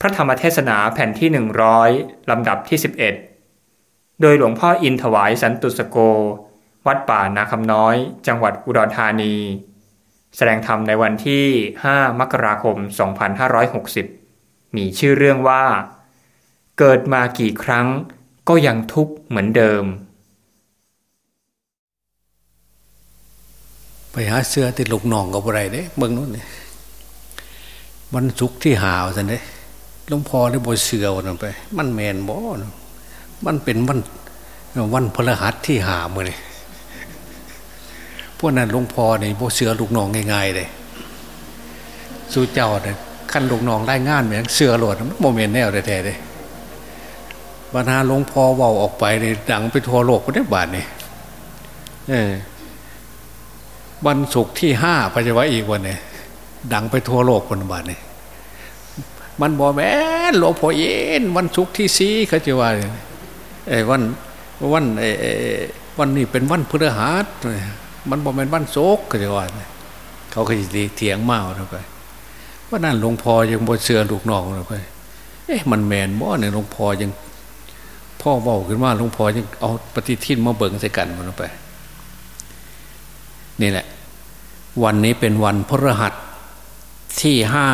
พระธรรมเทศนาแผ่นที่ 100 ลำดับที่ 11 โดยหลวงพ่ออินถวายสันตุสโก วัดป่านาคำน้อย จังหวัดอุดรธานี แสดงธรรมในวันที่ 5 มกราคม 2560 มีชื่อเรื่องว่า เกิดมากี่ครั้งก็ยังทุกข์เหมือนเดิม ไปหาเสื้อติดลูกน้องกับอะไรเด้เบิ่งนู้นเนี่ยวันศุกร์ที่หาวสันเด้ หลวงพ่อได้บเสือวันไป มันแมนบ่มันเป็นวันวันพฤหัสที่หามือนี่พวกนั้นหลวงพ่อเนี่ยบเสือลูกน้องง่ายๆเลยสู้เจ้าเนี่ยขั้นลูกน้องได้งานเหมือนเสือหลวดโมเมนต์แนวแท้ๆเลยปัญหาหลวงพ่อเว่าออกไปเนี่ยดังไปทั่วโลกก็ได้บาทนี่เออวันศุกร์ที่ห้าไปจะว่าอีกวันเนี่ยดังไปทั่วโลกคนบาทนี่ มันบอกแม่หลวงพ่อเย็นวันศุกร์ที่สีเขาจะว่าไอ้วันวันไอ้วันนี้เป็นวันพฤหัสมันบอกเป็นวันโศกเขาจะว่าเขาเคยเถียงเมาเราไปว่านั่นหลวงพ่อยังบนเสือลูกน้องเราไปเอ๊ะมันแมนบ่เนี่ยหลวงพ่อยัง พ่อบอกขึ้นว่าหลวงพ่อยังเอาปฏิทินมาเบิ่งใส่กันมันไป นี่แหละ วันนี้เป็นวันพฤหัสที่ห้า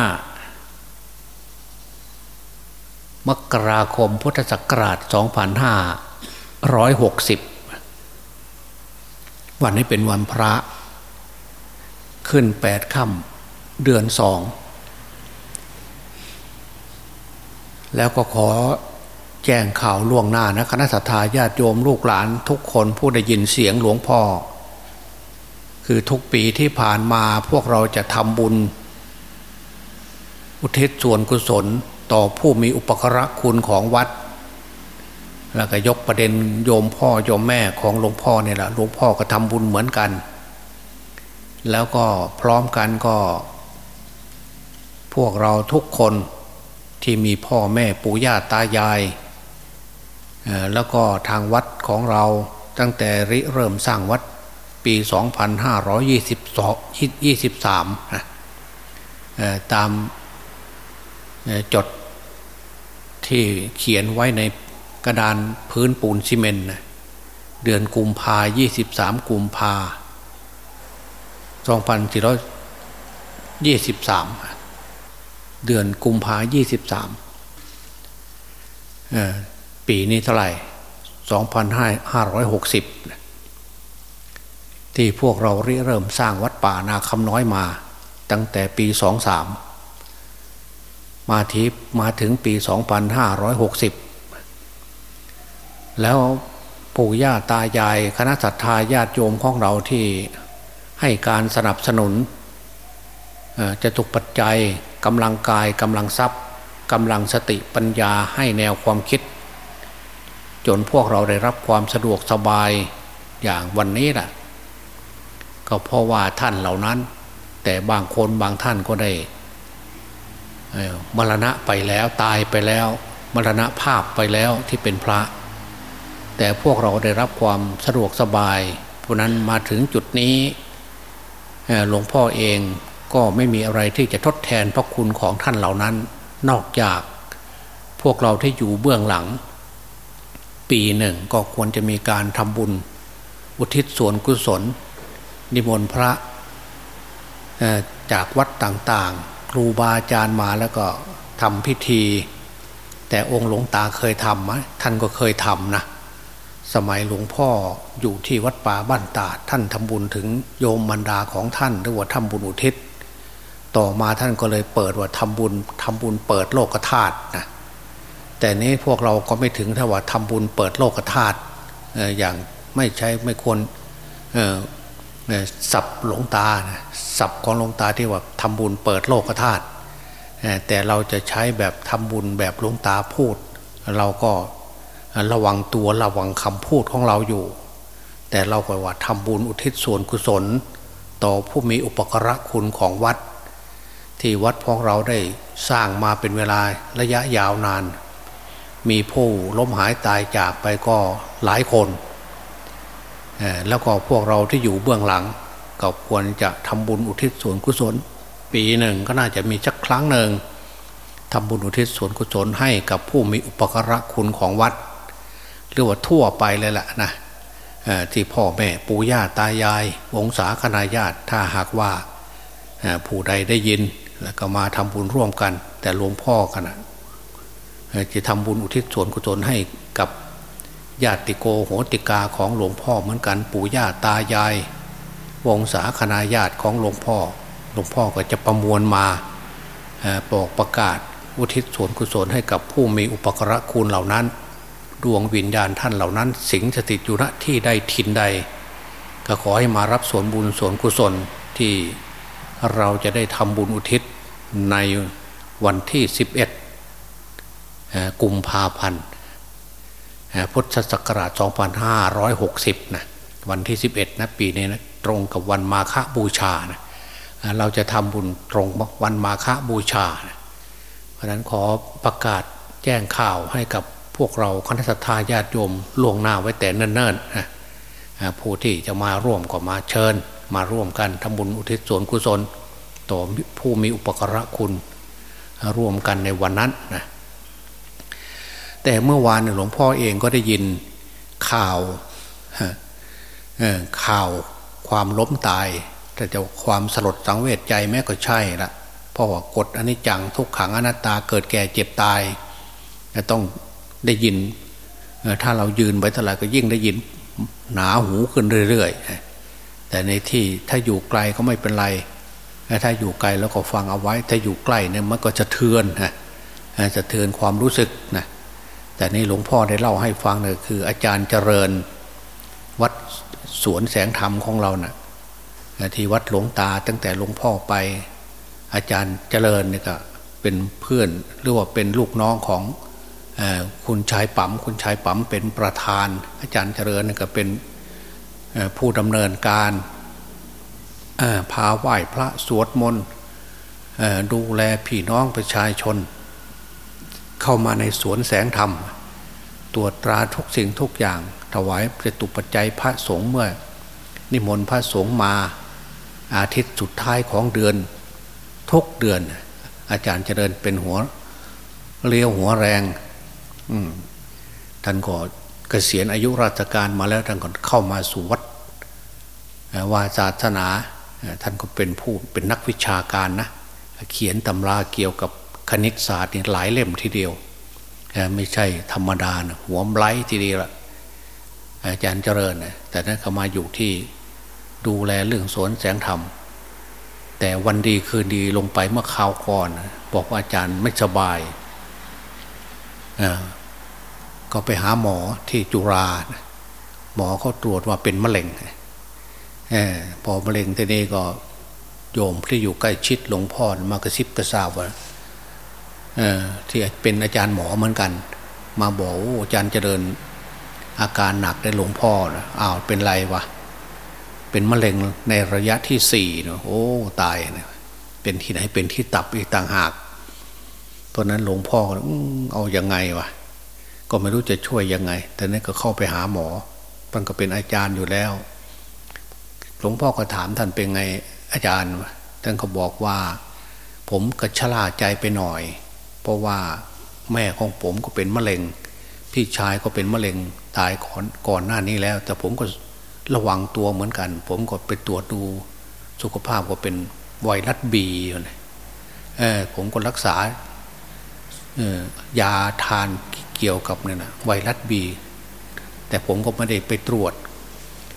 มกราคมพุทธศักราช 2560 วันนี้เป็นวันพระ ขึ้นแปดค่ำเดือนสอง แล้วก็ขอแจ้งข่าวล่วงหน้านะคณะสัตยาญาติโยมลูกหลานทุกคนผู้ได้ยินเสียงหลวงพ่อ คือทุกปีที่ผ่านมาพวกเราจะทำบุญ อุทิศส่วนกุศล ต่อผู้มีอุปกระคุณของวัด แล้วก็ยกประเด็นโยมพ่อโยมแม่ของหลวงพ่อเนี่ยแหละหลวงพ่อก็ทำบุญเหมือนกัน แล้วก็พร้อมกันก็ พวกเราทุกคนที่มีพ่อแม่ปู่ย่าตายาย แล้วก็ทางวัดของเราตั้งแต่ริเริ่มสร้างวัดปี 2523นะตามจด ที่เขียนไว้ในกระดานพื้นปูนซีเมนต์เดือนกุมภายี่สิบสามกุมภาสองพันสี่ร้อยยี่สิบสามเดือนกุมภายี่สิบสามปีนี้เท่าไหร่สองพันห้าร้อยหกสิบที่พวกเราเริ่มสร้างวัดป่านาคำน้อยมา ตั้งแต่ปีสองสาม มาทีมาถึงปี 2560 แล้วปู่ย่าตายายคณะสัตยาญาติโยมของเราที่ให้การสนับสนุนจะถูกปัจจัยกำลังกายกำลังทรัพย์กำลังสติปัญญาให้แนวความคิด จนพวกเราได้รับความสะดวกสบายอย่างวันนี้แหละก็เพราะว่าท่านเหล่านั้น แต่บางคนบางท่านก็ได้ มรณะไปแล้วตายไปแล้ว มรณะภาพไปแล้วที่เป็นพระ แต่พวกเราได้รับความสะดวกสบายเพราะนั้นมาถึงจุดนี้หลวงพ่อเองก็ไม่มีอะไรที่จะทดแทนพระคุณของท่านเหล่านั้น นอกจากพวกเราที่อยู่เบื้องหลัง ปีหนึ่งก็ควรจะมีการทำบุญ อุทิศส่วนกุศล นิมนต์พระจากวัดต่างๆ ครูบาอาจารย์มาแล้วก็ทำพิธี แต่องค์หลวงตาเคยทำไหมท่านก็เคยทำนะสมัยหลวงพ่ออยู่ที่วัดป่าบ้านตาท่านทำบุญถึงโยมมันดาของท่านหรือว่าทำบุญอุทิศ ต่อมาท่านก็เลยเปิดว่าทำบุญทำบุญเปิดโลกธาตุนะแต่นี้พวกเราก็ไม่ถึงถ้าว่าทำบุญเปิดโลกธาตุอย่างไม่ใช้ไม่ควร สับหลวงตาสับของหลวงตาที่ว่าทำบุญเปิดโลกธาตุแต่เราจะใช้แบบทำบุญแบบหลวงตาพูด เราก็ระวังตัวระวังคำพูดของเราอยู่ แต่เราก็ว่าทำบุญอุทิศส่วนกุศล ต่อผู้มีอุปกระคุณของวัด ที่วัดของเราได้สร้างมาเป็นเวลาระยะยาวนาน มีผู้ล้มหายตายจากไปก็หลายคน แล้วก็พวกเราที่อยู่เบื้องหลัง ก็ควรจะทำบุญอุทิศส่วนกุศล ปีหนึ่งก็น่าจะมีสักครั้งหนึ่งทำบุญอุทิศส่วนกุศลให้กับผู้มีอุปการะคุณของวัดเรียกว่าทั่วไปเลยแหละนะที่พ่อแม่ปู่ย่าตายายวงศาคณาญาติถ้าหากว่าผู้ใดได้ยินแล้วก็มาทำบุญร่วมกัน แต่หลวงพ่อกันนะจะทำบุญอุทิศส่วนกุศลให้กับ ญาติโกโหติกาของหลวงพ่อเหมือนกันปู่ย่าตายาย วงศาคณาญาติของหลวงพ่อ หลวงพ่อก็จะประมวลมาบอกประกาศอุทิศส่วนกุศลให้กับผู้มีอุปกระคุณเหล่านั้น ดวงวิญญาณท่านเหล่านั้น สิงสถิตอยู่ณที่ใดทินใด ก็ขอให้มารับส่วนบุญส่วนกุศลที่เราจะได้ทำบุญอุทิศในวันที่ 11กุมภาพันธ์ พุทธศักราช 2560 นะวันที่ 11 นะปีนี้นะตรงกับวันมาฆบูชานะเราจะทำบุญตรงวันมาฆบูชานะเพราะนั้นขอประกาศแจ้งข่าวให้กับพวกเราคณะสัตยาญาติโยมล่วงหน้าไว้แต่เนิ่นๆนะผู้ที่จะมาร่วมก็มาเชิญ มาร่วมกันทำบุญอุทิศส่วนกุศล ต่อผู้มีอุปกระคุณ ร่วมกันในวันนั้นนะ แต่เมื่อวานหลวงพ่อเองก็ได้ยินข่าวข่าวความล้มตาย แต่จะความสลดสังเวชใจแม้ก็ใช่ละเพราะว่ากฎอนิจจังทุกขังอนัตตาเกิดแก่เจ็บตายจะต้องได้ยินถ้าเรายืนไปเท่าไหร่ก็ยิ่งได้ยินหนาหูขึ้นเรื่อยๆแต่ในที่ถ้าอยู่ไกลก็ไม่เป็นไร ถ้าอยู่ไกลแล้วก็ฟังเอาไว้ ถ้าอยู่ใกล้เนี่ยมันก็จะเทือนนะจะเทือนความรู้สึกนะ แต่นี่หลวงพ่อได้เล่าให้ฟังเลยคือ อาจารย์เจริญ วัดสวนแสงธรรมของเรานะ่ะที่วัดหลวงตาตั้งแต่หลวงพ่อไป อาจารย์เจริญเนี่ยก็เป็นเพื่อนหรือว่าเป็นลูกน้องของคุณชายปั๊มคุณชายปั๊มเป็นประธาน อาจารย์เจริญก็เป็นผู้ดำเนินการพาไหว้พระสวดมนต์ดูแลพี่น้องประชาชน เข้ามาในสวนแสงธรรม ตรวจตราทุกสิ่งทุกอย่าง ถวายจตุปัจจัยพระสงฆ์เมื่อ นิมนต์พระสงฆ์มาอาทิตย์สุดท้ายของเดือนทุกเดือน อาจารย์เจริญเป็นหัวเลี้ยวหัวแรงท่านก็เกษียณอายุราชการมาแล้วท่านก็เข้ามาสู่วัดวาศาสนา ท่านก็เป็นผู้เป็นนักวิชาการนะเขียนตำราเกี่ยวกับ คณิตศาสตร์นี่หลายเล่มทีเดียว ไม่ใช่ธรรมดานะหัวไร้ทีเดียวละอาจารย์เจริญนะแต่นั้นเขามาอยู่ที่ดูแลเรื่องสวนแสงธรรม แต่วันดีคืนดีลงไปเมื่อคราวก่อนบอกว่าอาจารย์ไม่สบายก็ไปหาหมอที่จุฬาหมอเขาตรวจว่าเป็นมะเร็งอพอมะเร็งทีนี้ก็โยมที่อยู่ใกล้ชิดหลวงพ่อมากระซิบกระซาบว่า ที่เป็นอาจารย์หมอเหมือนกัน มาบอกอาจารย์เจริญอาการหนักได้หลวงพ่อนะอ้าวเป็นไรวะเป็นมะเร็งในระยะที่สี่เนาะโอ้ตายเนะเป็นที่ไหนเป็นที่ตับอีกต่างหากเพราะนั้นหลวงพ่อเอาอยัางไงวะก็ไม่รู้จะช่วยยังไง แต่นี้ก็เข้าไปหาหมอมันก็เป็นอาจารย์อยู่แล้ว หลวงพ่อก็ถามท่านเป็นไงอาจารย์ท่านก็บอกว่า ผมก็ชลาใจไปหน่อย เพราะว่าแม่ของผมก็เป็นมะเร็ง พี่ชายก็เป็นมะเร็งตายก่อนก่อนหน้านี้แล้ว แต่ผมก็ระวังตัวเหมือนกัน ผมก็ไปตรวจดูสุขภาพก็เป็นไวรัสบีอยู่นะผมก็รักษายาทานเกี่ยวกับเนี่ยนะไวรัสบี แต่ผมก็ไม่ได้ไปตรวจ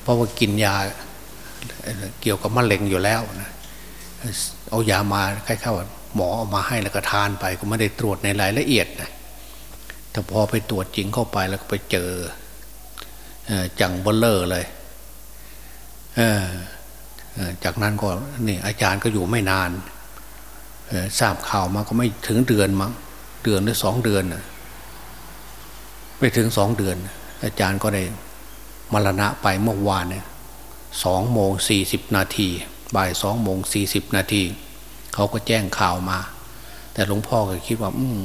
เพราะว่ากินยาเกี่ยวกับมะเร็งอยู่แล้วนะเอายามาคล้ายๆว่า หมอเอามาให้แล้วก็ทานไปก็ไม่ได้ตรวจในรายละเอียดนะแต่พอไปตรวจจริงเข้าไปแล้วก็ไปเจอจังเบลเลอร์เลยจากนั้นก็นี่อาจารย์ก็อยู่ไม่นานทราบข่าวมาก็ไม่ถึงเดือนมั้งเดือนหรือสองเดือนไม่ถึงสองเดือน อาจารย์ก็ได้มรณะไปเมื่อวานเนี่ยสองโมงสี่สิบนาทีบ่ายสองโมงสี่สิบนาที เขาก็แจ้งข่าวมา แต่หลวงพ่อก็คิดว่า อืม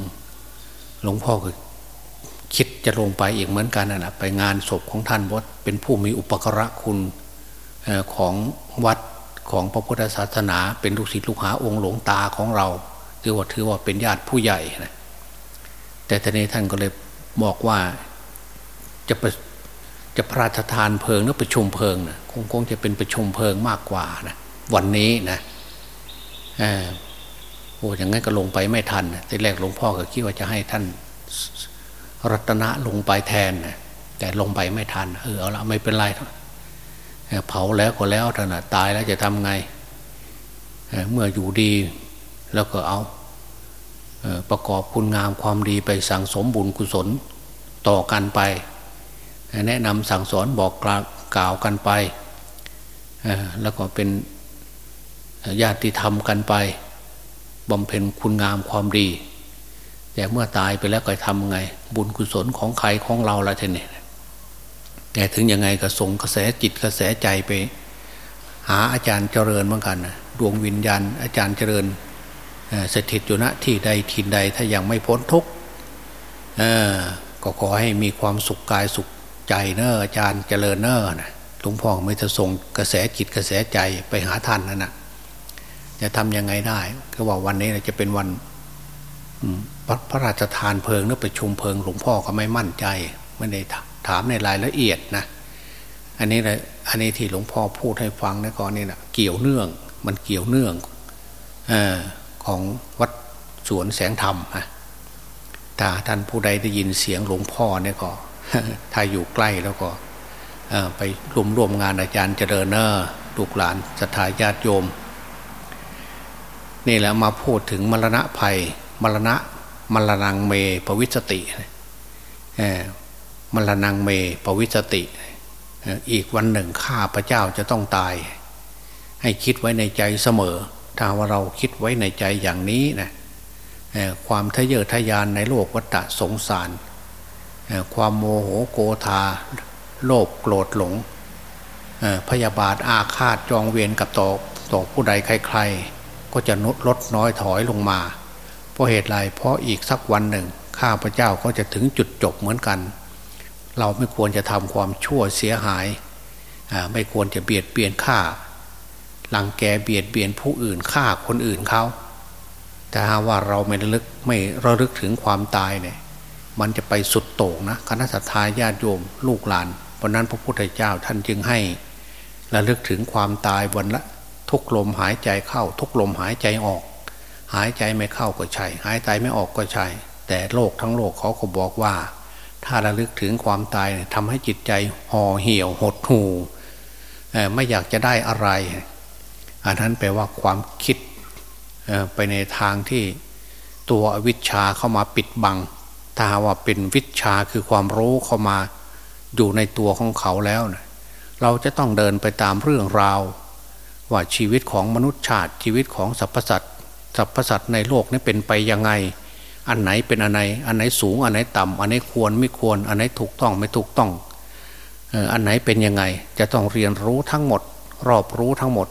หลวงพ่อก็คิดจะลงไปอีกเหมือนกันนะไปงานศพของท่านวัดเป็นผู้มีอุปกระคุณของวัดของพระพุทธศาสนา เป็นลูกศิษย์ลูกหาองค์หลวงตาของเราถือว่าถือว่าเป็นญาติผู้ใหญ่นะแต่ทีนี้ท่านก็เลยบอกว่าจะประจะพระราชทานเพลิงหรือประชุมเพลิงนะคงคงจะเป็นประชุมเพลิงมากกว่านะวันนี้นะ โอ้อย่างงั้นก็ลงไปไม่ทันทีแรกหลวงพ่อก็คิดว่าจะให้ท่านรัตนะลงไปแทนแต่ลงไปไม่ทันเออเอาละไม่เป็นไรเผาแล้วก็แล้วท่านตายแล้วจะทำไงเมื่ออยู่ดีแล้วก็เอาประกอบคุณงามความดีไปสั่งสมบุญกุศลต่อกันไป แนะนำสั่งสอนบอกกล่าวกันไป แล้วก็เป็น ญาติธรรมกันไปบำเพ็ญคุณงามความดี แต่เมื่อตายไปแล้วก็ทำไง บุญกุศลของใครของเราละทีนี้แต่ถึงยังไงก็ส่งกระแสจิตกระแสใจไป หาอาจารย์เจริญเหมือนกันดวงวิญญาณอาจารย์เจริญสถิตอยู่ณที่ใดทินใดถ้ายังไม่พ้นทุกข์ก็ขอให้มีความสุขกายสุขใจเนอะอาจารย์เจริญเนอะนะหลวงพ่อไม่จะส่งกระแสจิตกระแสใจไปหาท่านนั่นนะ จะทำยังไงได้ ก็ว่าวันนี้จะเป็นวันพระราชทานเพลิงหรือประชุมเพลิงหลวงพ่อก็ไม่มั่นใจไม่ได้ถามในรายละเอียดนะ อันนี้เลยอันนี้ที่หลวงพ่อพูดให้ฟังนะก่อนนี่นะเกี่ยวเนื่อง มันเกี่ยวเนื่องอของวัดสวนแสงธรรมนะถ้าท่านผู้ใดได้ยินเสียงหลวงพ่อเนี่ยก็ถ้าอยู่ใกล้แล้วก็ไปรวมร่วมงานอาจารย์เจริญเนอร์ลูกหลานสถาญาติโยม นี่แหละมาพูดถึงมรณะภัย มรณะมรณังเมปวิสติมรณังเมปวิสติ อีกวันหนึ่งข้าพระเจ้าจะต้องตาย ให้คิดไว้ในใจเสมอ ถ้าว่าเราคิดไว้ในใจอย่างนี้นะความทะเยอทะยานในโลกวัฏสงสาร ความโมโหโกธา โลภโกรธหลงพยาบาทอาฆาตจองเวียนกับต่อต่อผู้ใดใครๆ ก็จะลดลดน้อยถอยลงมา เพราะเหตุไรเพราะอีกสักวันหนึ่ง ข้าพเจ้าก็จะถึงจุดจบเหมือนกัน เราไม่ควรจะทำความชั่วเสียหาย ไม่ควรจะเบียดเบียนฆ่าลังแกเบียดเบียนผู้อื่นฆ่าคนอื่นเขาแต่หาว่าเราไม่ระลึกไม่ระลึกถึงความตายเนี่ยมันจะไปสุดโต่งนะคณะสัตยาญาติโยมลูกหลานเพราะนั้นพระพุทธเจ้าท่านจึงให้ระลึกถึงความตายวันละ ทุกลมหายใจเข้า ทุกลมหายใจออก หายใจไม่เข้าก็ใช่ หายใจไม่ออกก็ใช่ แต่โลกทั้งโลกเขาก็บอกว่า ถ้าระลึกถึงความตายทำให้จิตใจห่อเหี่ยวหดหูไม่อยากจะได้อะไร อันนั้นแปลว่าความคิดไปในทางที่ตัววิชาเข้ามาปิดบัง ถ้าว่าเป็นวิชาคือความรู้เข้ามาอยู่ในตัวของเขาแล้วนะเราจะต้องเดินไปตามเรื่องราว ว่าชีวิตของมนุษย์ชาติชีวิตของสรรพสัตว์สรรพสัตว์ในโลกนี้เป็นไปยังไง อันไหนเป็นอันไหนอันไหนสูง อันไหนต่ำอันไหนควรไม่ควร อันไหนถูกต้องไม่ถูกต้องอันไหนเป็นยังไง จะต้องเรียนรู้ทั้งหมด รอบรู้ทั้งหมด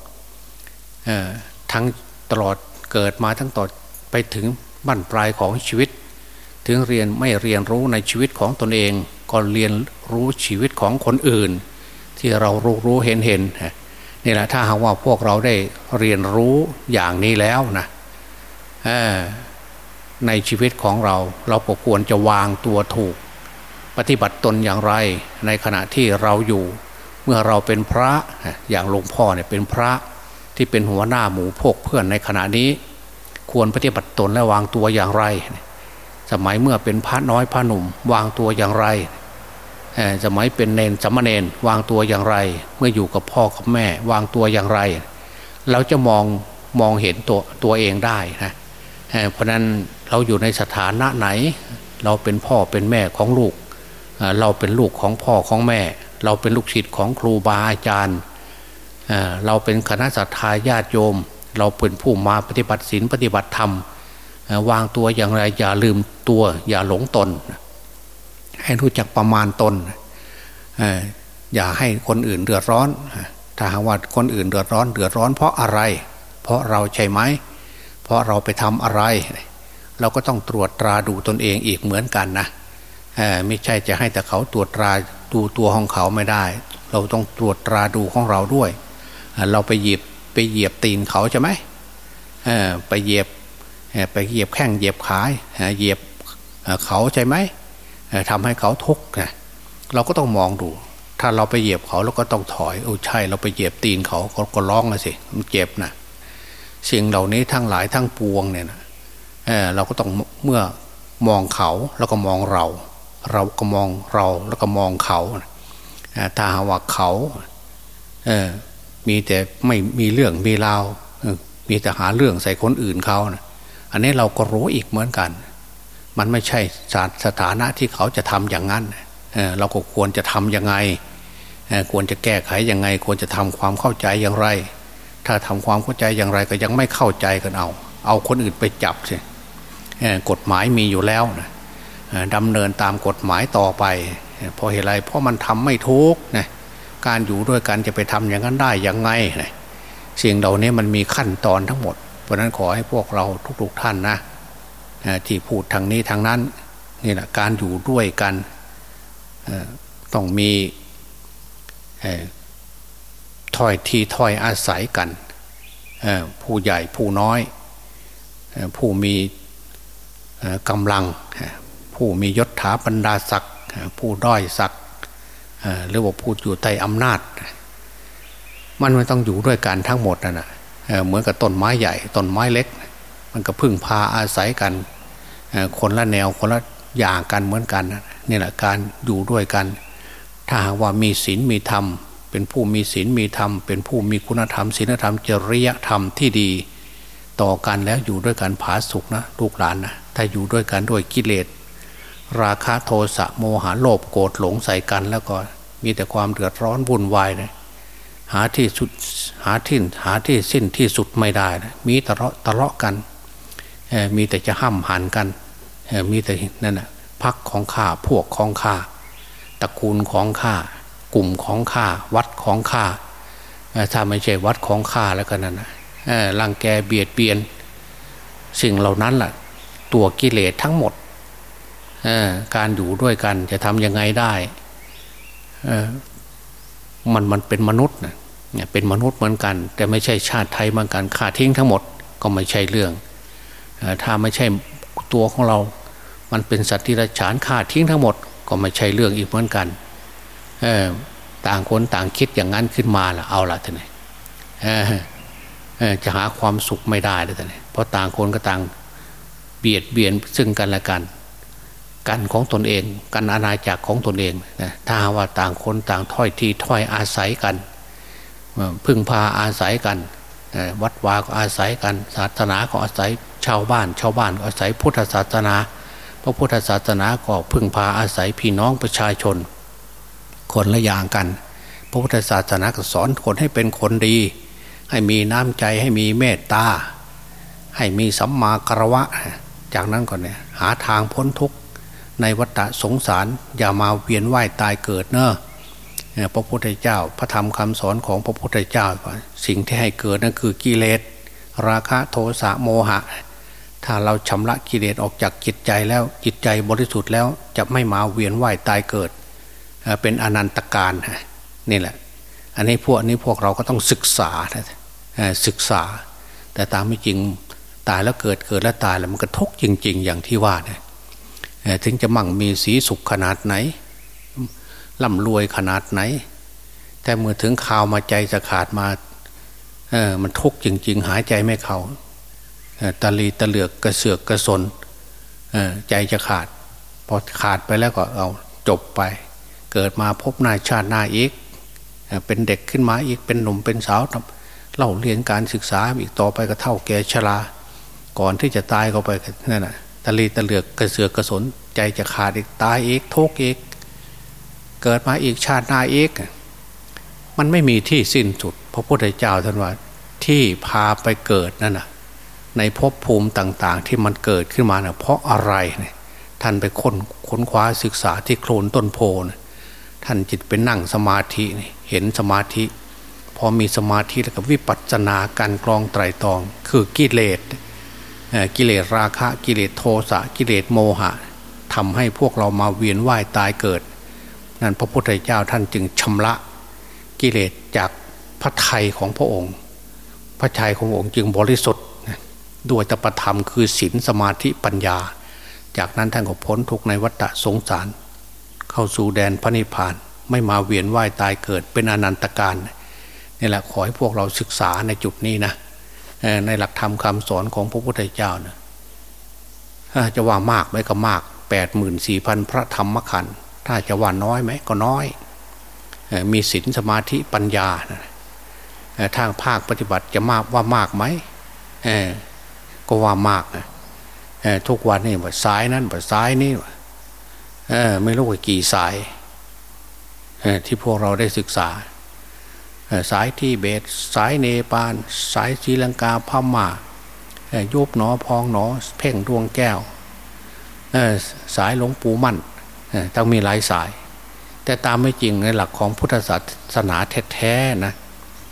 ทั้งตลอดเกิดมาทั้งต่อไปถึงบั้นปลายของชีวิต ถึงเรียนไม่เรียนรู้ในชีวิตของตนเอง ก็เรียนรู้ชีวิตของคนอื่น ที่เรารู้รู้เห็นเห็น นี่แหละถ้าหากว่าพวกเราได้เรียนรู้อย่างนี้แล้วนะในชีวิตของเราเราควรจะวางตัวถูก ปฏิบัติตนอย่างไร ในขณะที่เราอยู่ เมื่อเราเป็นพระอย่างหลวงพ่อเนี่ยเป็นพระที่เป็นหัวหน้าหมู่พกเพื่อนในขณะนี้ ควรปฏิบัติตนและวางตัวอย่างไร สมัยเมื่อเป็นพระน้อยพระหนุ่ม วางตัวอย่างไร สมัยเป็นเนนสมณเณรวางตัวอย่างไร เมื่ออยู่กับพ่อกับแม่ วางตัวอย่างไร เราจะมองมองเห็นตัวตัวเองได้นะเพราะนั้นเราอยู่ในสถานะไหน เราเป็นพ่อเป็นแม่ของลูก เราเป็นลูกของพ่อของแม่ เราเป็นลูกศิษย์ของครูบาอาจารย์ เราเป็นคณะสัตยาญาติโยม เราเป็นผู้มาปฏิบัติศีลปฏิบัติธรรม วางตัวอย่างไรอย่าลืมตัวอย่าหลงตน ให้รู้จักประมาณตนอย่าให้คนอื่นเดือดร้อน ถ้าหากว่าคนอื่นเดือดร้อน เดือดร้อนเพราะอะไร เพราะเราใช่ไหม เพราะเราไปทำอะไร เราก็ต้องตรวจตราดูตนเองอีกเหมือนกันนะไม่ใช่จะให้แต่เขาตรวจตราดูตัวของเขาไม่ได้ เราต้องตรวจตราดูของเราด้วย เราไปเหยียบไปเหยียบตีนเขาใช่ไหมไปเหยียบไปเหยียบแข้งเหยียบขาเหยียบเขาใช่ไหม ทำให้เขาทุกข์นะเราก็ต้องมองดู ถ้าเราไปเหยียบเขาเราก็ต้องถอยโอ้ใช่ เราไปเหยียบตีนเขาก็ร้องเลยสิมันเจ็บนะสิ่งเหล่านี้ทั้งหลายทั้งปวงเนี่ยนะเเราก็ต้องเมื่อมองเขาแล้วก็มองเรา เราก็มองเราแล้วก็มองเขาถ้าหาว่าเขาเออมีแต่ไม่มีเรื่องมีราวมีแต่หาเรื่องใส่คนอื่นเขานะอันนี้เราก็รู้อีกเหมือนกัน มันไม่ใช่สถานะที่เขาจะทำอย่างนั้นเราก็ควรจะทำยังไงควรจะแก้ไขยังไง ควรจะทำความเข้าใจอย่างไร ถ้าทำความเข้าใจอย่างไรก็ยังไม่เข้าใจกันเอา เอาคนอื่นไปจับใช่กฎหมายมีอยู่แล้วนะดำเนินตามกฎหมายต่อไป เพราะเหตุไรเพราะมันทำไม่ทุกนะการอยู่ด้วยกันจะไปทำอย่างนั้นได้ยังไงนะสิ่งเหล่านี้มันมีขั้นตอนทั้งหมด เพราะนั้นขอให้พวกเราทุกๆท่านนะ ที่พูดทางนี้ทางนั้นนี่แหละการอยู่ด้วยกันต้องมีถ้อยทีถ้อยอาศัยกันผู้ใหญ่ผู้น้อย ผู้มีกำลัง ผู้มียศถาบรรดาศักดิ์ผู้ด้อยศักดิ์หรือว่าผู้อยู่ใต้อำนาจ มันไม่ต้องอยู่ด้วยกันทั้งหมดนะนะเหมือนกับต้นไม้ใหญ่ต้นไม้เล็ก มันก็พึ่งพาอาศัยกันคนละแนวคนละอย่างกันเหมือนกันนี่แหละการอยู่ด้วยกัน ถ้าหากว่ามีศีลมีธรรม เป็นผู้มีศีลมีธรรม เป็นผู้มีคุณธรรมศีลธรรมจริยธรรมที่ดี ต่อกันแล้วอยู่ด้วยกันผาสุกนะลูกหลานนะถ้าอยู่ด้วยกันด้วยกิเลส ราคะโทสะโมหะโลภโกรธหลงใส่กันแล้วก็มีแต่ความเดือดร้อนวุ่นวายเลยหาที่สุดหาที่หาที่สิ้นที่สุดไม่ได้นะมีทะเลาะทะเลาะกัน มีแต่จะห้ำหันกันมีแต่นั่นนะพักของข้าพวกของข้าตระกูลของข้ากลุ่มของข้าวัดของข้าถ้าไม่ใช่วัดของข้าแล้วก็นั่นนะรังแกเบียดเบียน สิ่งเหล่านั้นแหละตัวกิเลสทั้งหมดการอยู่ด้วยกันจะทำยังไงได้มันมันเป็นมนุษย์นะเป็นมนุษย์เหมือนกัน แต่ไม่ใช่ชาติไทยเหมือนกันขาทิ้งทั้งหมดก็ไม่ใช่เรื่อง ถ้าไม่ใช่ตัวของเรา มันเป็นสัตว์ที่ระฉานขาทิ้งทั้งหมด ก็ไม่ใช่เรื่องอีกเหมือนกันต่างคนต่างคิดอย่างนั้นขึ้นมาล่ะเอาละท่านจะหาความสุขไม่ได้เลยท่านเพราะต่างคนก็ต่างเบียดเบียนซึ่งกันและกัน กันของตนเอง กันอาณาจักรของตนเองนะถ้าว่าต่างคนต่างถ้อยทีถ้อยอาศัยกันพึ่งพาอาศัยกัน วัดวาก็อาศัยกันศาสนาก็อาศัยชาวบ้าน ชาวบ้านก็อาศัยพุทธศาสนา พระพุทธศาสนาก็พึ่งพาอาศัยพี่น้องประชาชน คนละอย่างกัน พระพุทธศาสนาก็สอนคนให้เป็นคนดี ให้มีน้ำใจให้มีเมตตาให้มีสัมมาคารวะ จากนั้นก่อนเนี่ยหาทางพ้นทุกข์ในวัฏสงสารอย่ามาเวียนว่ายตายเกิดเนอะ พระพุทธเจ้า พระธรรมคำสอนของพระพุทธเจ้า สิ่งที่ให้เกิดนั่นคือกิเลส ราคะโทสะโมหะ ถ้าเราชำระกิเลสออกจากจิตใจแล้วจิตใจบริสุทธิ์แล้วจะไม่มาเวียนว่ายตายเกิด เป็นอนันตการนี่แหละ อันนี้พวกนี้พวกเราก็ต้องศึกษาศึกษา แต่ตามไม่จริงตายแล้วเกิดเกิดแล้วตายแล้วมันกระทกจริง ๆ อย่างที่ว่าเนี่ยถึงจะมั่งมีสีสุขขนาดไหน ร่ำรวยขนาดไหน แต่เมื่อถึงข่าวมาใจจะขาดมาเออมันทุกข์จริง ๆ หายใจไม่เขาตะลีตะเหลือกกระเสือกกระสนใจจะขาด พอขาดไปแล้วก็เอาจบไป เกิดมาพบนายชาติหน้าอีกเป็นเด็กขึ้นมาอีกเป็นหนุ่มเป็นสาวเล่าเรียนการศึกษาอีกต่อไปก็เท่าแก่ชรา ก่อนที่จะตายก็ไปนั่นแหะตะลีตะเหลือกกระเสือกกระสน ใจจะขาดอีกตายอีกทุกข์อีก เกิดมาอีกชาติหน้าอีก มันไม่มีที่สิ้นสุด พระพุทธเจ้าท่านว่าที่พาไปเกิดนั่นน่ะในภพภูมิต่าง ๆ ที่มันเกิดขึ้นมาเน่ะเพราะอะไรเนี่ยท่านไปค้นค้นคว้าศึกษาที่โคลนต้นโพนะท่านจิตไปนั่งสมาธิเห็นสมาธิ พอมีสมาธิแล้วก็วิปัสสนาการกรองไตรตรอง คือกิเลสกิเลสราคะกิเลสโทสะกิเลสโมหะทำให้พวกเรามาเวียนว่ายตายเกิด นั้นพระพุทธเจ้าท่านจึงชำระกิเลสจากพระไทยของพระองค์ พระไทยขององค์จึงบริสุทธิ์ด้วยตปธรรมคือศีลสมาธิปัญญา จากนั้นท่านก็พ้นทุกในวัฏสงสาร เข้าสู่แดนพระนิพพานไม่มาเวียนว่ายตายเกิดเป็นอนันตการนี่แหละขอให้พวกเราศึกษาในจุดนี้นะในหลักธรรมคำสอนของพระพุทธเจ้านะจะว่ามากไหมก็มากแปดหมื่นสี่พันพระธรรมขันธ์ ถ้าจะว่าน้อยไหมก็น้อย มีศีลสมาธิปัญญาทางภาคปฏิบัติจะมากว่ามากไหมก็ว่ามากทุกวันนี่ว่าสายนั้นว่าสายนี้ไม่รู้ว่ากี่สายที่พวกเราได้ศึกษา สายที่เบตสายเนปาลสายศรีลังกาพม่ายุบหนอพองหนอ เพ่งดวงแก้วสายหลวงปู่มั่น ต้องมีหลายสาย แต่ตามไม่จริงในหลักของพุทธศาสนาแท้ๆนะ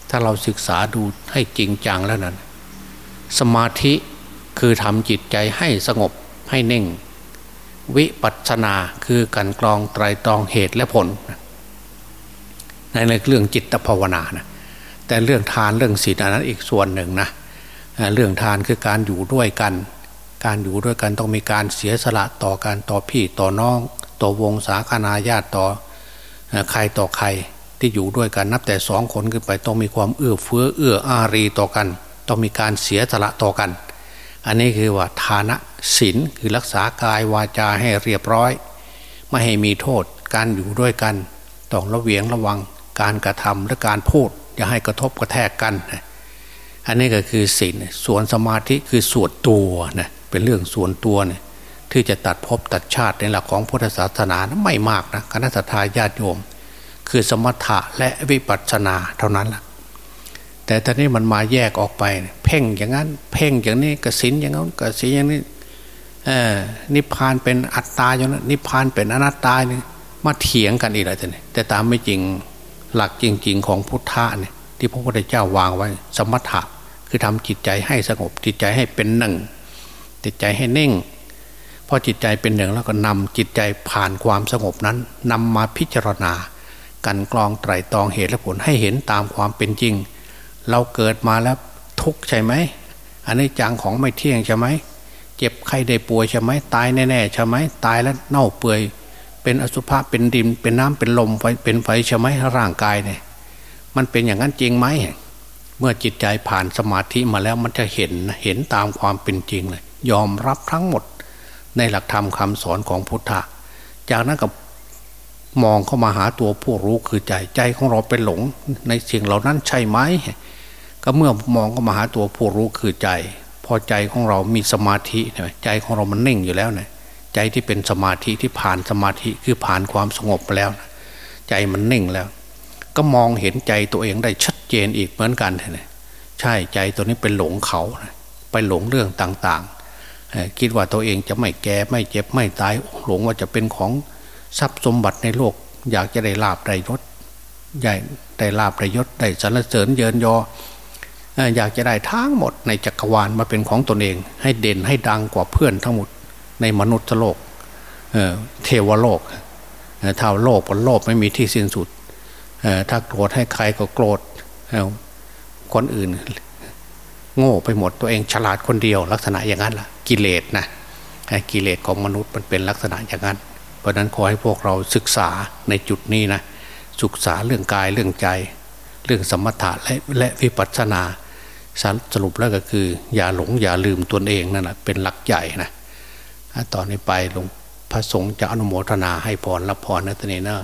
ถ้าเราศึกษาดูให้จริงจังแล้วนั้นสมาธิคือทำจิตใจให้สงบให้เน่ง วิปัสนาคือการกรองไตรตรองเหตุและผล ในเรื่องจิตภาวนานะแต่เรื่องทานเรื่องศีลอันนั้นอีกส่วนหนึ่งนะเรื่องทานคือการอยู่ด้วยกัน การอยู่ด้วยกันต้องมีการเสียสละต่อการต่อพี่ต่อน้อง ต่อวงสาคนาญาติต่อใครต่อใครที่อยู่ด้วยกันนับแต่สองคนขึ้นไปต้องมีความเอื้อเฟื้อเอื้ออารีต่อกัน ต้องมีการเสียสละต่อกัน อันนี้คือว่าทานะศีลคือรักษากายวาจาให้เรียบร้อย ไม่ให้มีโทษการอยู่ด้วยกันต้องระเวียงระวังการกระทำและการพูดอย่าให้กระทบกระแทกกัน อันนี้ก็คือศีลส่วนสมาธิคือส่วนตัวนะเป็นเรื่องส่วนตัวเนี่ย ที่จะตัดภพตัดชาติในหลักของพุทธศาสนานะไม่มากนะคณะสัตยาญาติโยม คือสมถะและวิปัสสนาเท่านั้นแหละแต่ตอนนี้มันมาแยกออกไป เพ่งอย่างนั้น เพ่งอย่างนี้กสินอย่างนั้นกสินอย่างนี้นิพพานเป็นอัตตาอย่างนั้นนิพพานเป็นอนัตตาเนี่ยมาเถียงกันอีกแล้วท่านแต่ตามไม่จริงหลักจริง ๆ ของพุทธะเนี่ยที่พระพุทธเจ้าวางไว้ สมถะคือทำจิตใจให้สงบจิตใจให้เป็นหนึ่งจิตใจให้เน่ง พอจิตใจเป็นหนึ่งแล้วก็นำจิตใจผ่านความสงบนั้นนำมาพิจารณา กันกรองไตรตรองเหตุและผลให้เห็นตามความเป็นจริง เราเกิดมาแล้วทุกข์ใช่ไหมอันนี้จังของไม่เที่ยงใช่ไหมเจ็บไข้ได้ป่วยใช่ไหมตายแน่ๆใช่ไหมตายแล้วเน่าเปื่อย เป็นอสุภะเป็นดินเป็นน้ำเป็นลมไฟเป็นไฟใช่ไหมร่างกายเนี่ยมันเป็นอย่างนั้นจริงไหมเมื่อจิตใจผ่านสมาธิมาแล้วมันจะเห็นเห็นตามความเป็นจริงเลย ยอมรับทั้งหมด ในหลักธรรมคาสอนของพุทธะจากนั้นก็มองเข้ามาหาตัวผู้รู้คือใจใจของเราเป็นหลงในสิ่งเหล่านั้นใช่ไหมก็เมื่อมองเข้ามาหาตัวผู้รู้คือใจ พอใจของเรามีสมาธิใจของเรามันนิ่งอยู่แล้วเนี่ยใจที่เป็นสมาธิที่ผ่านสมาธิคือผ่านความสงบไปแล้วใจมันนิ่งแล้ว ก็มองเห็นใจตัวเองได้ชัดเจนอีกเหมือนกันเลยใช่ใจตัวนี้เป็นหลงเขาไปหลงเรื่องต่างๆ คิดว่าตัวเองจะไม่แก่ไม่เจ็บไม่ตายหลงว่าจะเป็นของทรัพย์สมบัติในโลก อยากจะได้ลาบได้ยศใหญ่ได้ลาบได้ยศได้สรรเสริญเยินยอ อยากจะได้ทั้งหมดในจักรวาลมาเป็นของตนเอง ให้เด่นให้ดังกว่าเพื่อนทั้งหมดในมนุษย์โลกเทวโลกเท้าโลกบนโลกไม่มีที่สิ้นสุดถ้าโกรธให้ใครก็โกรธคนอื่น โง่ไปหมดตัวเองฉลาดคนเดียวลักษณะอย่างนั้นล่ะ กิเลสนะกิเลสของมนุษย์มันเป็นลักษณะอย่างนั้น เพราะนั้นขอให้พวกเราศึกษาในจุดนี้นะศึกษาเรื่องกายเรื่องใจ เรื่องสมถะและและวิปัสสนาสรุปแล้วก็คือ อย่าหลงอย่าลืมตนเองนั่นแหะเป็นหลักใหญ่นะต่อนนี้ไปหลวงพระสงฆ์จะอนุโมทนาให้พรรับพรนะตอนนี้นะ